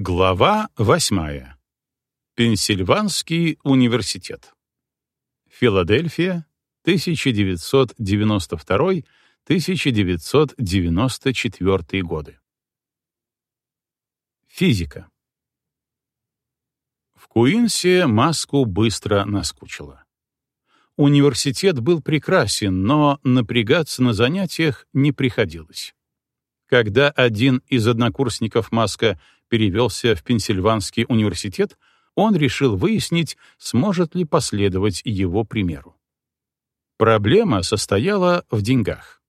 Глава восьмая. Пенсильванский университет. Филадельфия, 1992-1994 годы. Физика. В Куинсе Маску быстро наскучило. Университет был прекрасен, но напрягаться на занятиях не приходилось. Когда один из однокурсников Маска перевелся в Пенсильванский университет, он решил выяснить, сможет ли последовать его примеру. Проблема состояла в деньгах.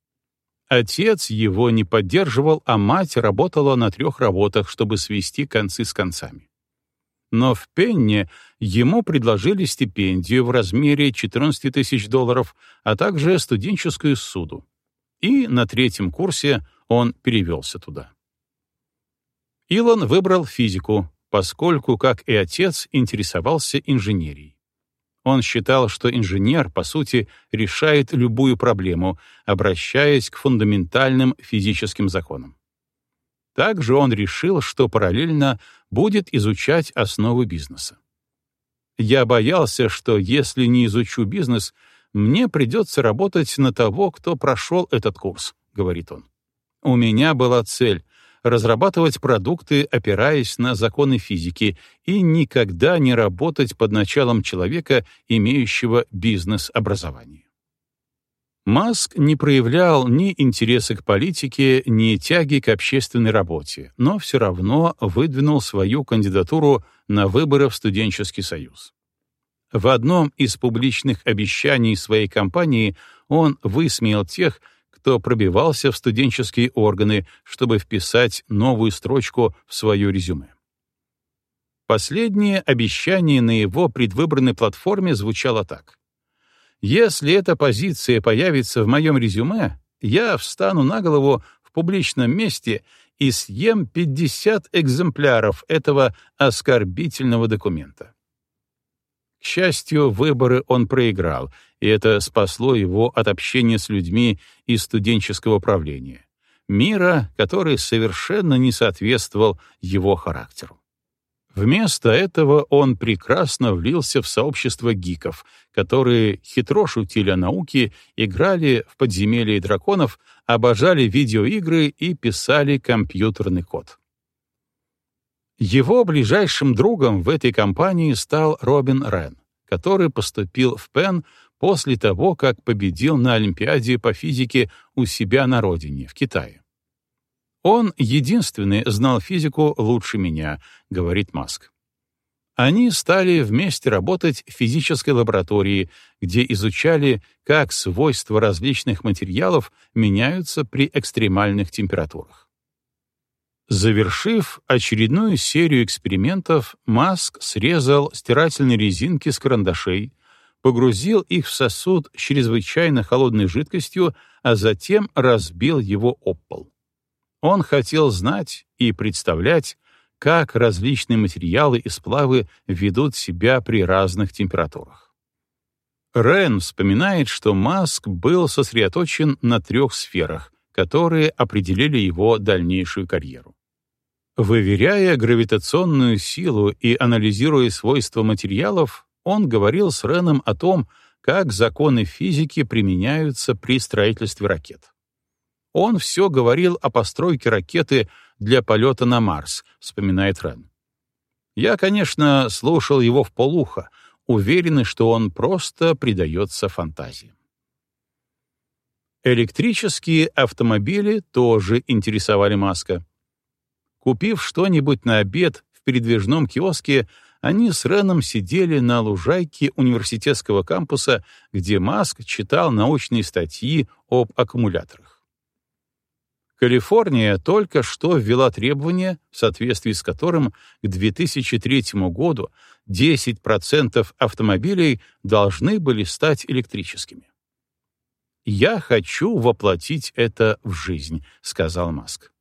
Отец его не поддерживал, а мать работала на трех работах, чтобы свести концы с концами. Но в Пенне ему предложили стипендию в размере 14 тысяч долларов, а также студенческую суду. И на третьем курсе он перевелся туда. Илон выбрал физику, поскольку, как и отец, интересовался инженерией. Он считал, что инженер, по сути, решает любую проблему, обращаясь к фундаментальным физическим законам. Также он решил, что параллельно будет изучать основы бизнеса. «Я боялся, что если не изучу бизнес, мне придется работать на того, кто прошел этот курс», — говорит он. «У меня была цель разрабатывать продукты, опираясь на законы физики, и никогда не работать под началом человека, имеющего бизнес-образование. Маск не проявлял ни интереса к политике, ни тяги к общественной работе, но все равно выдвинул свою кандидатуру на выборы в студенческий союз. В одном из публичных обещаний своей кампании он высмеял тех, кто пробивался в студенческие органы, чтобы вписать новую строчку в свое резюме. Последнее обещание на его предвыборной платформе звучало так. «Если эта позиция появится в моем резюме, я встану на голову в публичном месте и съем 50 экземпляров этого оскорбительного документа. К счастью, выборы он проиграл, и это спасло его от общения с людьми из студенческого правления, мира, который совершенно не соответствовал его характеру. Вместо этого он прекрасно влился в сообщество гиков, которые хитро шутили о науке, играли в подземелье драконов, обожали видеоигры и писали компьютерный код. Его ближайшим другом в этой компании стал Робин Рен, который поступил в Пенн после того, как победил на Олимпиаде по физике у себя на родине, в Китае. «Он единственный знал физику лучше меня», — говорит Маск. Они стали вместе работать в физической лаборатории, где изучали, как свойства различных материалов меняются при экстремальных температурах. Завершив очередную серию экспериментов, Маск срезал стирательные резинки с карандашей, погрузил их в сосуд с чрезвычайно холодной жидкостью, а затем разбил его об пол. Он хотел знать и представлять, как различные материалы и сплавы ведут себя при разных температурах. Рен вспоминает, что Маск был сосредоточен на трех сферах, которые определили его дальнейшую карьеру. Выверяя гравитационную силу и анализируя свойства материалов, он говорил с Реном о том, как законы физики применяются при строительстве ракет. Он все говорил о постройке ракеты для полета на Марс, вспоминает Рен. Я, конечно, слушал его в полухо, уверенный, что он просто предается фантазии. Электрические автомобили тоже интересовали Маска. Купив что-нибудь на обед в передвижном киоске, они с Реном сидели на лужайке университетского кампуса, где Маск читал научные статьи об аккумуляторах. Калифорния только что ввела требование, в соответствии с которым к 2003 году 10% автомобилей должны были стать электрическими. «Я хочу воплотить это в жизнь», — сказал Маск.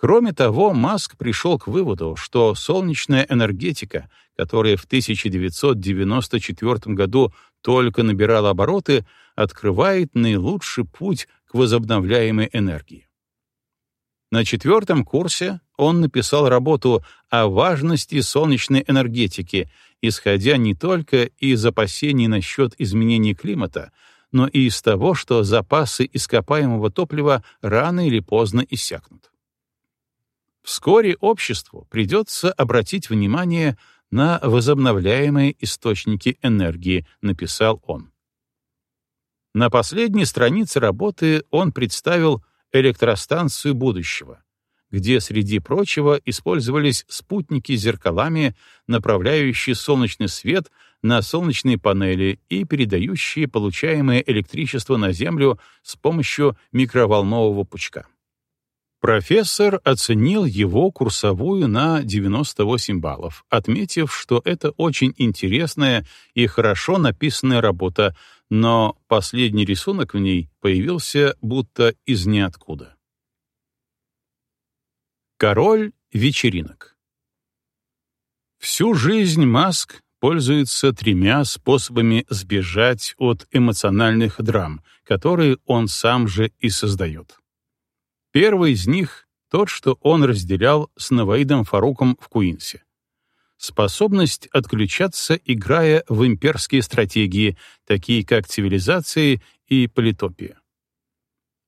Кроме того, Маск пришел к выводу, что солнечная энергетика, которая в 1994 году только набирала обороты, открывает наилучший путь к возобновляемой энергии. На четвертом курсе он написал работу о важности солнечной энергетики, исходя не только из опасений насчет изменений климата, но и из того, что запасы ископаемого топлива рано или поздно иссякнут. Вскоре обществу придется обратить внимание на возобновляемые источники энергии, написал он. На последней странице работы он представил электростанцию будущего, где, среди прочего, использовались спутники с зеркалами, направляющие солнечный свет на солнечные панели и передающие получаемое электричество на Землю с помощью микроволнового пучка. Профессор оценил его курсовую на 98 баллов, отметив, что это очень интересная и хорошо написанная работа, но последний рисунок в ней появился будто из ниоткуда. Король вечеринок Всю жизнь Маск пользуется тремя способами сбежать от эмоциональных драм, которые он сам же и создает. Первый из них — тот, что он разделял с Наваидом Фаруком в Куинсе. Способность отключаться, играя в имперские стратегии, такие как цивилизации и политопия.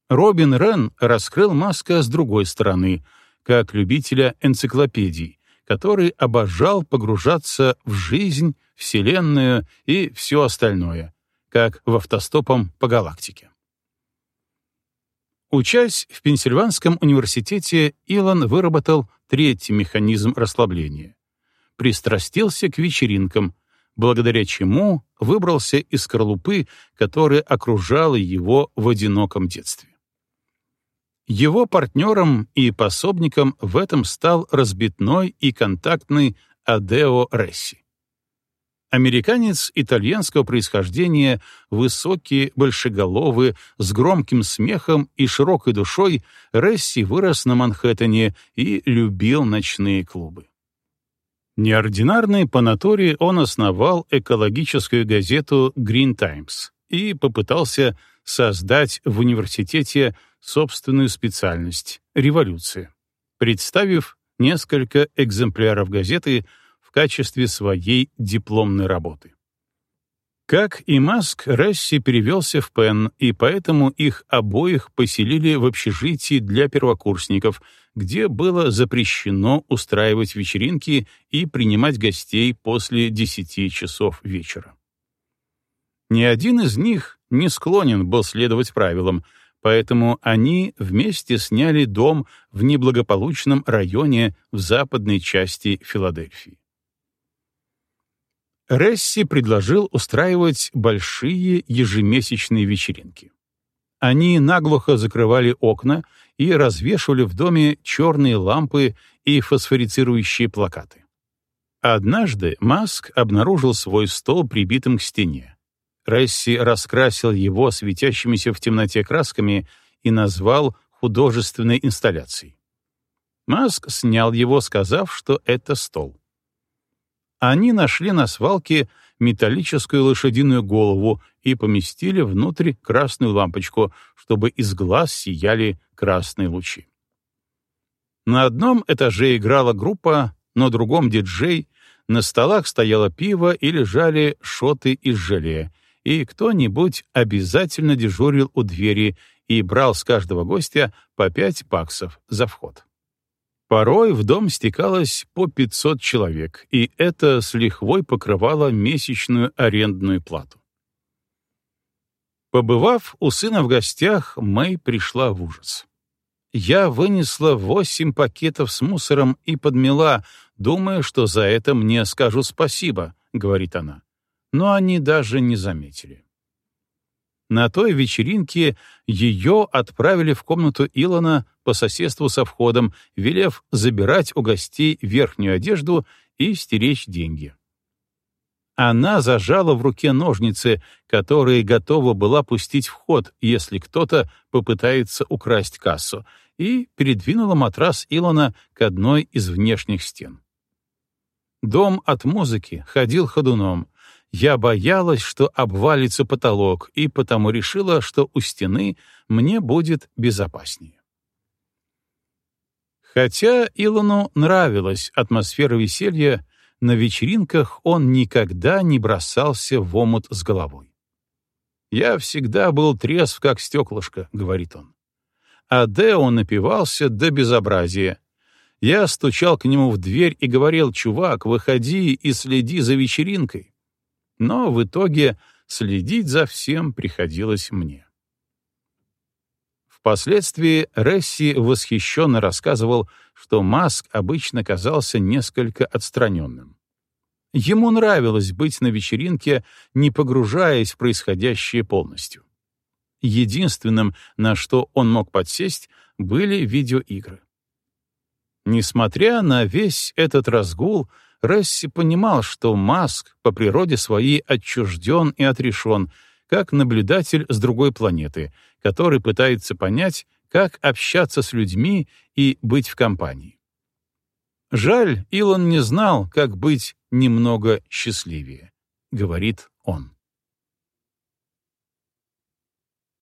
Робин Рен раскрыл Маска с другой стороны, как любителя энциклопедий, который обожал погружаться в жизнь, Вселенную и все остальное, как в автостопом по галактике. Учась в Пенсильванском университете, Илон выработал третий механизм расслабления. Пристрастился к вечеринкам, благодаря чему выбрался из скорлупы, которая окружала его в одиноком детстве. Его партнером и пособником в этом стал разбитной и контактный Адео Ресси. Американец итальянского происхождения, высокий, большеголовый, с громким смехом и широкой душой, Ресси вырос на Манхэттене и любил ночные клубы. Неординарный по натуре он основал экологическую газету Green Times и попытался создать в университете собственную специальность — революция, представив несколько экземпляров газеты — в качестве своей дипломной работы. Как и Маск, Расси перевелся в Пенн, и поэтому их обоих поселили в общежитии для первокурсников, где было запрещено устраивать вечеринки и принимать гостей после 10 часов вечера. Ни один из них не склонен был следовать правилам, поэтому они вместе сняли дом в неблагополучном районе в западной части Филадельфии. Ресси предложил устраивать большие ежемесячные вечеринки. Они наглухо закрывали окна и развешивали в доме черные лампы и фосфорицирующие плакаты. Однажды Маск обнаружил свой стол прибитым к стене. Ресси раскрасил его светящимися в темноте красками и назвал художественной инсталляцией. Маск снял его, сказав, что это стол они нашли на свалке металлическую лошадиную голову и поместили внутрь красную лампочку, чтобы из глаз сияли красные лучи. На одном этаже играла группа, на другом — диджей, на столах стояло пиво и лежали шоты из желе, и кто-нибудь обязательно дежурил у двери и брал с каждого гостя по пять баксов за вход. Порой в дом стекалось по 500 человек, и это с лихвой покрывало месячную арендную плату. Побывав у сына в гостях, Мэй пришла в ужас. Я вынесла восемь пакетов с мусором и подмела, думая, что за это мне скажу спасибо, — говорит она. Но они даже не заметили. На той вечеринке ее отправили в комнату Илона по соседству со входом, велев забирать у гостей верхнюю одежду и стеречь деньги. Она зажала в руке ножницы, которые готова была пустить в ход, если кто-то попытается украсть кассу, и передвинула матрас Илона к одной из внешних стен. Дом от музыки ходил ходуном, я боялась, что обвалится потолок, и потому решила, что у стены мне будет безопаснее. Хотя Илону нравилась атмосфера веселья, на вечеринках он никогда не бросался в омут с головой. «Я всегда был трезв, как стеклышко», — говорит он. А Део напивался до безобразия. Я стучал к нему в дверь и говорил, «Чувак, выходи и следи за вечеринкой». Но в итоге следить за всем приходилось мне. Впоследствии Ресси восхищенно рассказывал, что Маск обычно казался несколько отстраненным. Ему нравилось быть на вечеринке, не погружаясь в происходящее полностью. Единственным, на что он мог подсесть, были видеоигры. Несмотря на весь этот разгул, Ресси понимал, что Маск по природе своей отчужден и отрешен, как наблюдатель с другой планеты, который пытается понять, как общаться с людьми и быть в компании. Жаль, Илон не знал, как быть немного счастливее, говорит он.